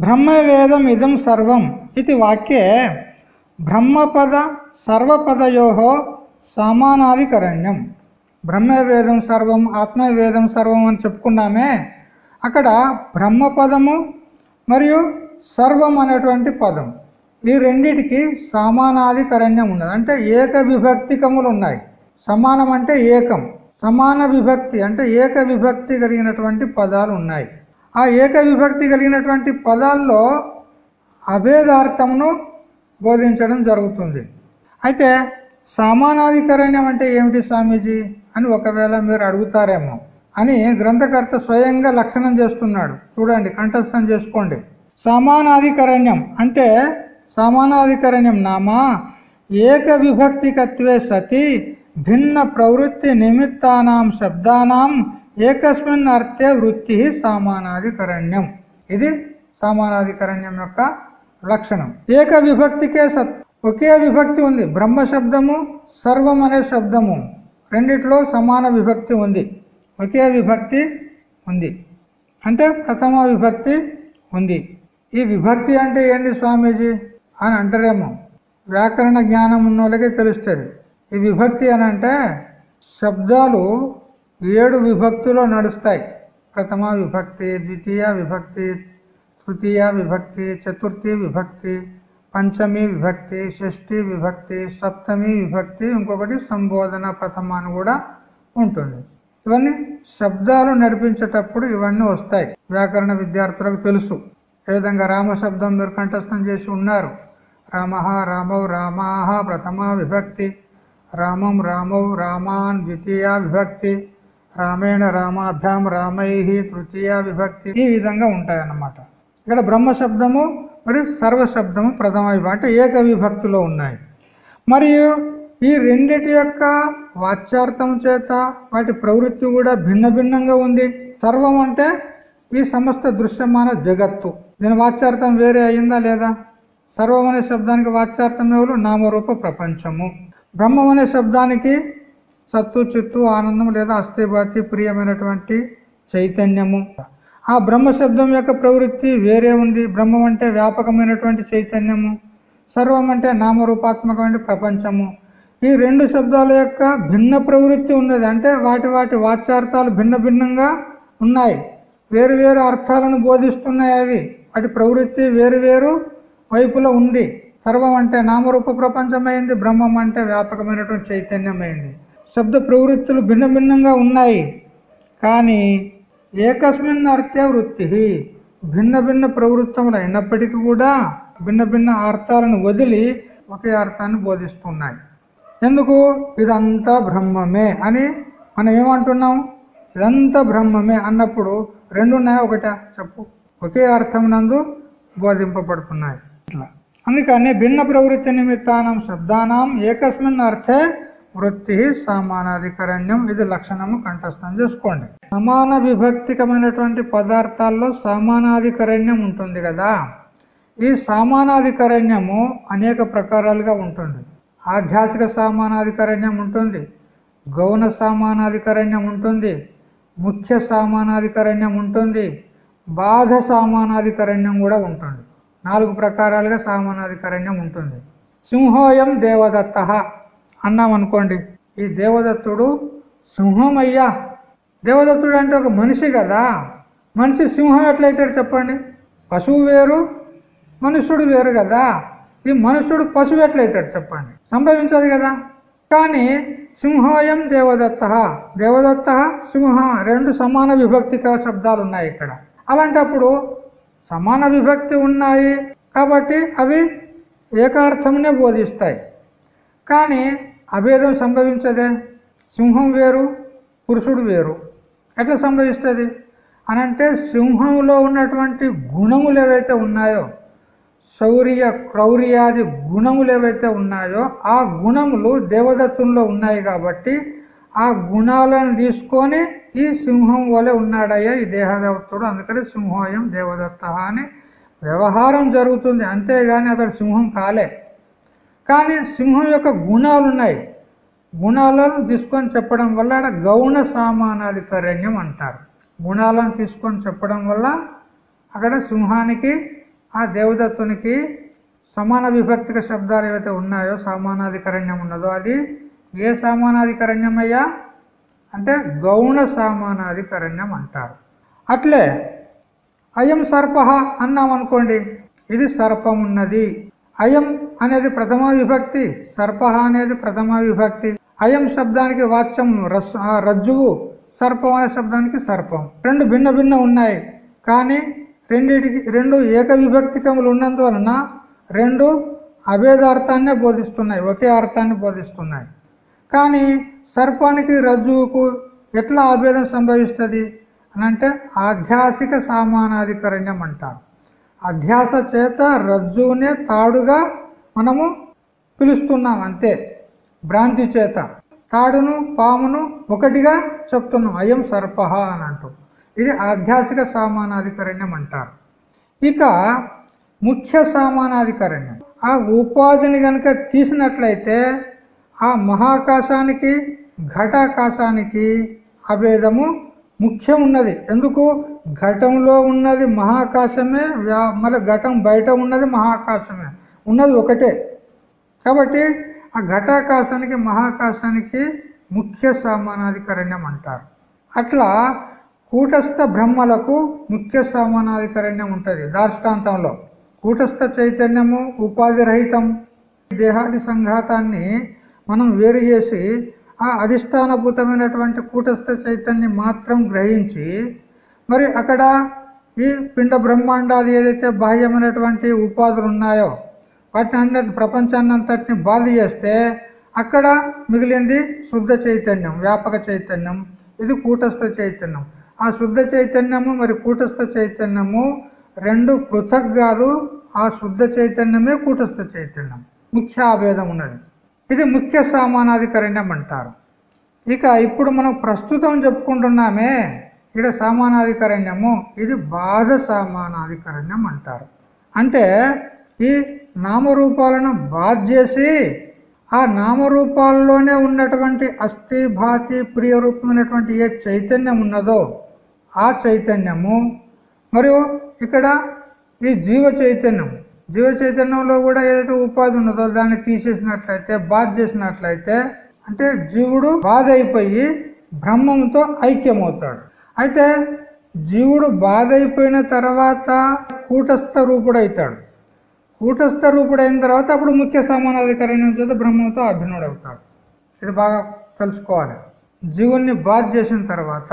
బ్రహ్మవేదం ఇదం సర్వం ఇది వాక్యే. బ్రహ్మపద సర్వపదయో సమానాధికరణ్యం. బ్రహ్మవేదం సర్వం ఆత్మవేదం సర్వం అని చెప్పుకున్నామే అక్కడ బ్రహ్మపదము మరియు సర్వం అనేటువంటి పదం. ఈ రెండిటికి సమానాధికరణ్యం ఉన్నది. అంటే ఏక విభక్తికములు ఉన్నాయి సమానం అంటే ఏకం. సమాన విభక్తి అంటే ఏక విభక్తి కలిగినటువంటి పదాలు ఉన్నాయి ఆ ఏక విభక్తి కలిగినటువంటి పదాల్లో అభేదార్థమును బోధించడం జరుగుతుంది. అయితే సమానాధికరణ్యం అంటే ఏమిటి స్వామీజీ అని ఒకవేళ మీరు అడుగుతారేమో అని గ్రంథకర్త స్వయంగా లక్షణం చేస్తున్నాడు. చూడండి కంఠస్థం చేసుకోండి. సమానాధికరణ్యం అంటే సమానాధికరణ్యం నామా ఏక విభక్తికత్వే సతి భిన్న ప్రవృత్తి నిమిత్తానాం శబ్దానాం ఏకస్మిన్ అర్థే వృత్తి సమానాధికరణ్యం. ఇది సమానాధికరణ్యం యొక్క లక్షణం. ఏక విభక్తికే సత్ ఒకే విభక్తి ఉంది. బ్రహ్మ శబ్దము సర్వం అనే శబ్దము. రెండిట్లో సమాన విభక్తి ఉంది. ఒకే విభక్తి ఉంది. అంటే ప్రథమ విభక్తి ఉంది. ఈ విభక్తి అంటే ఏంది స్వామీజీ? అని అంటారేమో. వ్యాకరణ జ్ఞానం ఉన్న వాళ్ళకి తెలుస్తుంది. ఈ విభక్తి అని అంటే శబ్దాలు ఏడు విభక్తులు నడుస్తాయి. ప్రథమ విభక్తి ద్వితీయ విభక్తి తృతీయ విభక్తి చతుర్థి విభక్తి పంచమి విభక్తి షష్ఠి విభక్తి సప్తమి విభక్తి ఇంకొకటి సంబోధన ప్రథమ అని కూడా ఉంటుంది. ఇవన్నీ శబ్దాలు నడిపించేటప్పుడు ఇవన్నీ వస్తాయి. వ్యాకరణ విద్యార్థులకు తెలుసు. ఏ విధంగా రామ శబ్దం మీరు కంఠస్థం చేసి ఉన్నారు? రామ రామౌ రామాహ ప్రథమ విభక్తి. రామం రామౌ రామాన్ ద్వితీయ విభక్తి. రామేణ రామాభ్యాం రామై తృతీయ విభక్తి ఈ విధంగా ఉంటాయన్నమాట. ఇక్కడ బ్రహ్మ శబ్దము మరియు సర్వ శబ్దము ప్రథమ విభక్తి అంటే ఏక విభక్తిలో ఉన్నాయి. మరియు ఈ రెండిటి యొక్క వాచ్యార్థం చేత వాటి ప్రవృత్తి కూడా భిన్న భిన్నంగా ఉంది. సర్వం అంటే ఈ సమస్త దృశ్యమాన జగత్తు. దీని వాచ్యార్థం వేరే అయిందా లేదా? సర్వం అనే శబ్దానికి వాచ్యార్థం ఎవరు? నామరూప ప్రపంచము. బ్రహ్మం అనే శబ్దానికి సత్తు చిత్తు ఆనందం లేదా అస్థిభాతి ప్రియమైనటువంటి చైతన్యము. ఆ బ్రహ్మ శబ్దం యొక్క ప్రవృత్తి వేరే ఉంది. బ్రహ్మం అంటే వ్యాపకమైనటువంటి చైతన్యము. సర్వం అంటే నామరూపాత్మకమైన ప్రపంచము. ఈ రెండు శబ్దాల యొక్క భిన్న ప్రవృత్తి ఉన్నది. అంటే వాటి వాటి వాచ్యార్థాలు భిన్న భిన్నంగా ఉన్నాయి. వేరు వేరు అర్థాలను బోధిస్తున్నాయి అవి. వాటి ప్రవృత్తి వేరు వేరు వైపులో ఉంది. సర్వం అంటే నామరూప ప్రపంచమైంది. బ్రహ్మం అంటే వ్యాపకమైనటువంటి చైతన్యమైంది. శబ్ద ప్రవృత్తులు భిన్న భిన్నంగా ఉన్నాయి. కానీ ఏకస్మిన్ అర్థే వృత్తి భిన్న భిన్న ప్రవృత్తములు అయినప్పటికీ కూడా భిన్న భిన్న అర్థాలను వదిలి ఒకే అర్థాన్ని బోధిస్తున్నాయి. ఎందుకు? ఇదంతా బ్రహ్మమే అని మనం ఏమంటున్నాం? ఇదంతా బ్రహ్మమే అన్నప్పుడు రెండు ఉన్నాయి చెప్పు. ఒకే అర్థం నందు బోధింపబడుతున్నాయి. ఇట్లా. అందుకని భిన్న ప్రవృత్తి నిమిత్తానం శబ్దానం ఏకస్మిన్ అర్థే వృత్తి సమానాధికరణ్యం ఇది లక్షణము కంఠస్థం చేసుకోండి. సమాన విభక్తికమైనటువంటి పదార్థాల్లో సమానాధికరణ్యం ఉంటుంది కదా. ఈ సమానాధికరణ్యము అనేక ప్రకారాలుగా ఉంటుంది. ఆధ్యాత్మిక సమానాధికరణ్యం ఉంటుంది గౌణ సమానాధికరణ్యం ఉంటుంది ముఖ్య సమానాధికరణ్యం ఉంటుంది బాధ సమానాధికరణ్యం కూడా ఉంటుంది. నాలుగు ప్రకారాలుగా సమానాధికరణ్యం ఉంటుంది. సింహోయం దేవదత్త అన్నాం అనుకోండి ఈ దేవదత్తుడు సింహమయ్యా. దేవదత్తుడు అంటే ఒక మనిషి కదా. మనిషి సింహం ఎట్లయితాడు చెప్పండి? పశువు వేరు మనుష్యుడు వేరు కదా. ఈ మనుష్యుడు పశువు ఎట్లయితాడు చెప్పండి? సంభవించదు కదా. కానీ సింహోయం దేవదత్త. దేవదత్త సింహ రెండు సమాన విభక్తిక శబ్దాలు ఉన్నాయి ఇక్కడ. అలాంటప్పుడు సమాన విభక్తి ఉన్నాయి కాబట్టి అవి ఏకార్థంనే బోధిస్తాయి. కానీ అభేదం సంభవించదే. సింహం వేరు పురుషుడు వేరు. ఎట్లా సంభవిస్తుంది? అని అంటే సింహంలో ఉన్నటువంటి గుణములు ఏవైతే ఉన్నాయో శౌర్య క్రౌర్యాది గుణములు ఏవైతే ఉన్నాయో ఆ గుణములు దేవదత్తుల్లో ఉన్నాయి కాబట్టి ఆ గుణాలను తీసుకొని ఈ సింహం వలె ఉన్నాడయ్యా ఈ దేహదత్తుడు. అందుకని సింహోయం దేవదత్త అని వ్యవహారం జరుగుతుంది. అంతేగాని అతడు సింహం కాలే. కానీ సింహం యొక్క గుణాలు ఉన్నాయి. గుణాలను తీసుకొని చెప్పడం వల్ల ఆడ గౌణ సామానాధికరణ్యం అంటారు. గుణాలను తీసుకొని చెప్పడం వల్ల అక్కడ సింహానికి ఆ దేవదత్తునికి సమాన విభక్తిక శబ్దాలు ఏవైతే ఉన్నాయో సామానాధికరణ్యం ఉన్నదో అది ఏ సామానాధికరణ్యమయ్యా అంటే గౌణ సామానాధికరణ్యం అంటారు. అట్లే అయం సర్ప అన్నాం అనుకోండి ఇది సర్పం ఉన్నది అయం అనేది ప్రథమ విభక్తి సర్ప అనేది ప్రథమ విభక్తి. అయం శబ్దానికి వాచ్యం రజ్జువు సర్పం అనే శబ్దానికి సర్పం. రెండు భిన్న భిన్న ఉన్నాయి కానీ రెండిటికి రెండు ఏక విభక్తికములు ఉన్నందువలన రెండు అభేదార్థాన్నే బోధిస్తున్నాయి ఒకే అర్థాన్ని బోధిస్తున్నాయి. కానీ సర్పానికి రజ్జువుకు ఎట్లా అభేదం సంభవిస్తుంది? అనంటే ఆధ్యాసిక సామానాధికరణ్యం అంటారు. అధ్యాస చేత రజ్జునే తాడుగా మనము పిలుస్తున్నాం అంతే. భ్రాంతి చేత. తాడును పామును ఒకటిగా చెప్తున్నాం అయం సర్ప అని అంటూ. ఇది ఆధ్యాసిక సామానాధికరణ్యం అంటారు. ఇక ముఖ్య సామానాధికరణ్యం. ఆ ఉపాధిని గనక తీసినట్లయితే ఆ మహాకాశానికి ఘటాకాశానికి అభేదము ముఖ్యం ఉన్నది ఎందుకు? ఘటంలో ఉన్నది మహాకాశమే మళ్ళీ ఘటం బయట ఉన్నది మహాకాశమే. ఉన్నది ఒకటే. కాబట్టి ఆ ఘటాకాశానికి మహాకాశానికి ముఖ్య సామానాధికరణ్యం అంటారు. అట్లా కూటస్థ బ్రహ్మలకు ముఖ్య సామానాధికరణ్యం ఉంటుంది దార్ష్టాంతంలో. కూటస్థ చైతన్యము ఉపాధి రహితం దేహాది సంఘాతాన్ని మనం వేరు చేసి ఆ అధిష్టానభూతమైనటువంటి కూటస్థ చైతన్యం మాత్రం గ్రహించి మరి అక్కడ ఈ పిండ బ్రహ్మాండాలు ఏదైతే బాహ్యమైనటువంటి ఉపాధులు ఉన్నాయో వాటిని అన్నది ప్రపంచాన్నంతటిని బాధి బాధ చేస్తే అక్కడ మిగిలింది శుద్ధ చైతన్యం వ్యాపక చైతన్యం. ఇది కూటస్థ చైతన్యం. ఆ శుద్ధ చైతన్యము మరి కూటస్థ చైతన్యము రెండు పృథక్ కాదు ఆ శుద్ధ చైతన్యమే కూటస్థ చైతన్యం. ముఖ్య ఆభేదం ఉన్నది. ఇది ముఖ్య సామానాధికరణ్యం అంటారు. ఇక ఇప్పుడు మనం ప్రస్తుతం చెప్పుకుంటున్నామే ఇక్కడ సామానాధికరణ్యము ఇది బాధ సామానాధికరణ్యం అంటారు. అంటే ఈ నామరూపాలను బాధ చేసి ఆ నామరూపాల్లోనే ఉన్నటువంటి అస్థి భాతి ప్రియ రూపమైనటువంటి ఏ చైతన్యం ఉన్నదో ఆ చైతన్యము మరియు ఇక్కడ ఈ జీవ చైతన్యం జీవ చైతన్యంలో కూడా ఏదైతే ఉపాధి ఉన్నదో దాన్ని తీసేసినట్లయితే బాధ చేసినట్లయితే అంటే జీవుడు బాధ అయిపోయి బ్రహ్మంతో ఐక్యమవుతాడు. అయితే జీవుడు బాధ అయిపోయిన తర్వాత కూటస్థ రూపుడైతాడు. కూటస్థ రూపుడైన తర్వాత అప్పుడు ముఖ్య సమానాధికారం చేత బ్రహ్మంతో అభినుడవుతాడు ఇది బాగా తెలుసుకోవాలి. జీవుణ్ణి బాధ చేసిన తర్వాత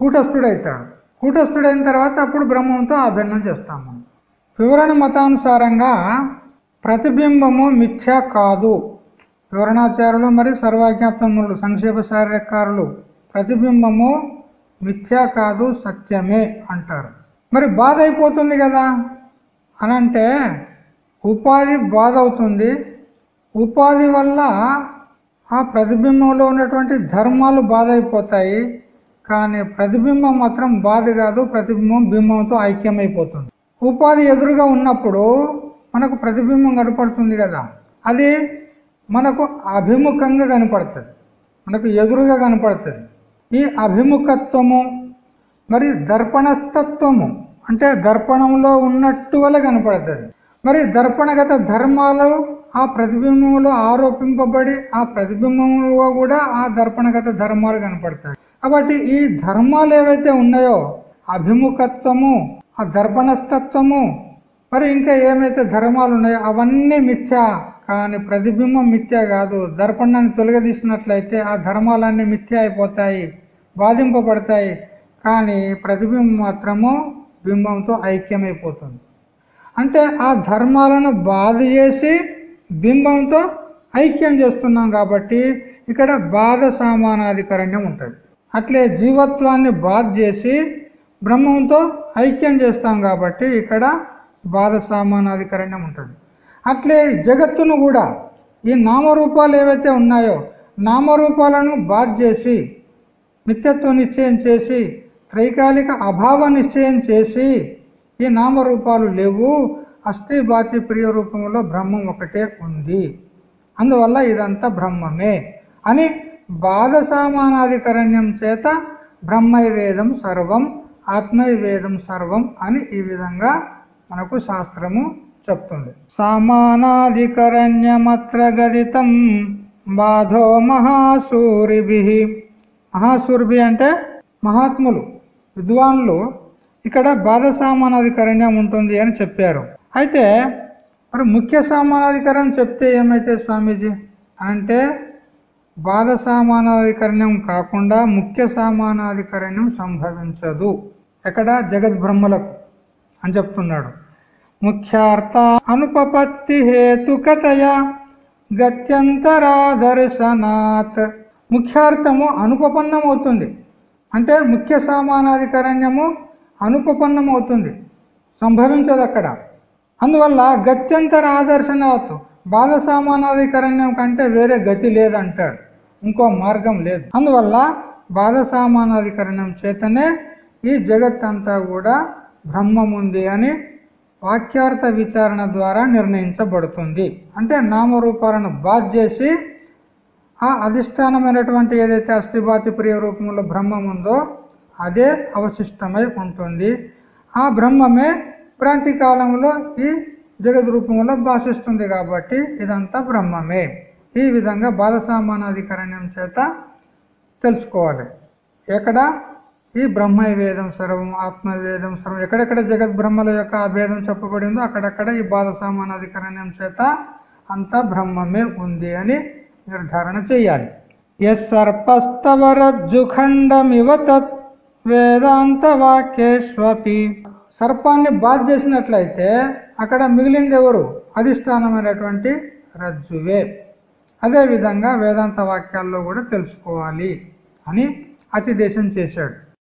కూటస్థుడైతాడు. కూటస్థుడైన తర్వాత అప్పుడు బ్రహ్మంతో అభిన్నం చేస్తాము వివరణ మతానుసారంగా ప్రతిబింబము మిథ్య కాదు. వివరణాచారులు మరియు సర్వజ్ఞాతములు సంక్షేప శారీరకారులు ప్రతిబింబము మిథ్యా కాదు సత్యమే అంటారు. మరి బాధ అయిపోతుంది కదా? అనంటే ఉపాధి బాధ అవుతుంది ఉపాధి వల్ల ఆ ప్రతిబింబంలో ఉన్నటువంటి ధర్మాలు బాధ అయిపోతాయి కానీ ప్రతిబింబం మాత్రం బాధ కాదు ప్రతిబింబం బింబంతో ఐక్యమైపోతుంది. ఉపాధి ఎదురుగా ఉన్నప్పుడు మనకు ప్రతిబింబం కనపడుతుంది కదా. అది మనకు అభిముఖంగా కనపడుతుంది. మనకు ఎదురుగా కనపడుతుంది. ఈ అభిముఖత్వము మరి దర్పణస్తత్వము అంటే దర్పణంలో ఉన్నట్టు వల్ల కనపడుతుంది. మరి దర్పణగత ధర్మాలు ఆ ప్రతిబింబంలో ఆరోపింపబడి ఆ ప్రతిబింబంలో కూడా ఆ దర్పణగత ధర్మాలు కనపడతాయి. కాబట్టి ఈ ధర్మాలు ఏవైతే ఉన్నాయో అభిముఖత్వము ఆ దర్పణస్తత్వము మరి ఇంకా ఏమైతే ధర్మాలు ఉన్నాయో అవన్నీ మిథ్యా. కానీ ప్రతిబింబం మిథ్య కాదు. దర్పణాన్ని తొలగదీసినట్లయితే ఆ ధర్మాలన్నీ మిథ్య అయిపోతాయి బాధింపబడతాయి. కానీ ప్రతిబింబం మాత్రము బింబంతో ఐక్యమైపోతుంది. అంటే ఆ ధర్మాలను బాధ చేసి బింబంతో ఐక్యం చేస్తున్నాం కాబట్టి ఇక్కడ బాధ సామానాధికరణ్యం ఉంటుంది. అట్లే జీవత్వాన్ని బాధ చేసి బ్రహ్మంతో ఐక్యం చేస్తాం కాబట్టి ఇక్కడ బాధ సామానాధికరణ్యం ఉంటుంది అట్లే జగత్తును కూడా ఈ నామరూపాలు ఏవైతే ఉన్నాయో నామరూపాలను బాధ చేసి నిత్యత్వ నిశ్చయం చేసి త్రైకాలిక అభావ నిశ్చయం చేసి ఈ నామరూపాలు లేవు. అస్థి బాతి ప్రియ రూపంలో బ్రహ్మం ఒకటే ఉంది. అందువల్ల ఇదంతా బ్రహ్మమే అని బాధ సామానాధికరణ్యం చేత బ్రహ్మైవేదం సర్వం ఆత్మైవేదం సర్వం అని ఈ విధంగా మనకు శాస్త్రము చెప్తుంది. సమానాధికరణ్యమత్ర గదితం బాధో మహాసూరిభి. మహాసూరిభి అంటే మహాత్ములు విద్వాన్లు. ఇక్కడ బాధ సామానాధికరణ్యం ఉంటుంది అని చెప్పారు. అయితే మరి ముఖ్య సామానాధికరణం చెప్తే ఏమైతే స్వామీజీ? అంటే బాధ సామానాధికరణ్యం కాకుండా ముఖ్య సామానాధికరణ్యం సంభవించదు. ఎక్కడ జగద్బ్రహ్మలకు అని చెప్తున్నాడు. ముఖ్యార్థ అనుపపత్తి హేతుకతయ గత్యంతరాదర్శనాత్. ముఖ్యార్థము అనుపపన్నం అవుతుంది. అంటే ముఖ్య సామానాధికరణ్యము అనుపపన్నం అవుతుంది. సంభవించదు అక్కడ. అందువల్ల గత్యంతర ఆదర్శనాత్ బాధ సామానాధికరణ్యం కంటే వేరే గతి లేదంటాడు. ఇంకో మార్గం లేదు. అందువల్ల బాధ సామానాధికరణం చేతనే ఈ జగత్ అంతా కూడా బ్రహ్మముంది అని వాక్యార్థ విచారణ ద్వారా నిర్ణయించబడుతుంది. అంటే నామరూపాలను బాద్ చేసి ఆ అధిష్టానమైనటువంటి ఏదైతే అస్థిభాతి ప్రియ రూపంలో బ్రహ్మం ఉందో అదే అవశిష్టమై ఉంటుంది. ఆ బ్రహ్మమే ప్రాంతి కాలంలో ఈ జగద్ రూపంలో భాషిస్తుంది కాబట్టి ఇదంతా బ్రహ్మమే. ఈ విధంగా బాధ సామానాధికరణ్యం చేత తెలుసుకోవాలి. ఎక్కడ? ఈ బ్రహ్మ వేదం సర్వం ఆత్మవేదం సర్వం ఎక్కడెక్కడ జగత్ బ్రహ్మల యొక్క అభేదం చెప్పబడిందో అక్కడక్కడ ఈ బాధ సామానాధికరణ్యం చేత అంతా బ్రహ్మమే ఉంది అని నిర్ధారణ చేయాలి. ఎస్ సర్పస్తవరజ్జుఖండమివ తత్ వేదాంత వాక్యేష్వపి సర్పాన్ని బాధ చేసినట్లయితే అక్కడ మిగిలింది ఎవరు? అధిష్టానమైనటువంటి రజ్జువే. అదేవిధంగా వేదాంత వాక్యాల్లో కూడా తెలుసుకోవాలి అని అతిదేశం చేశాడు.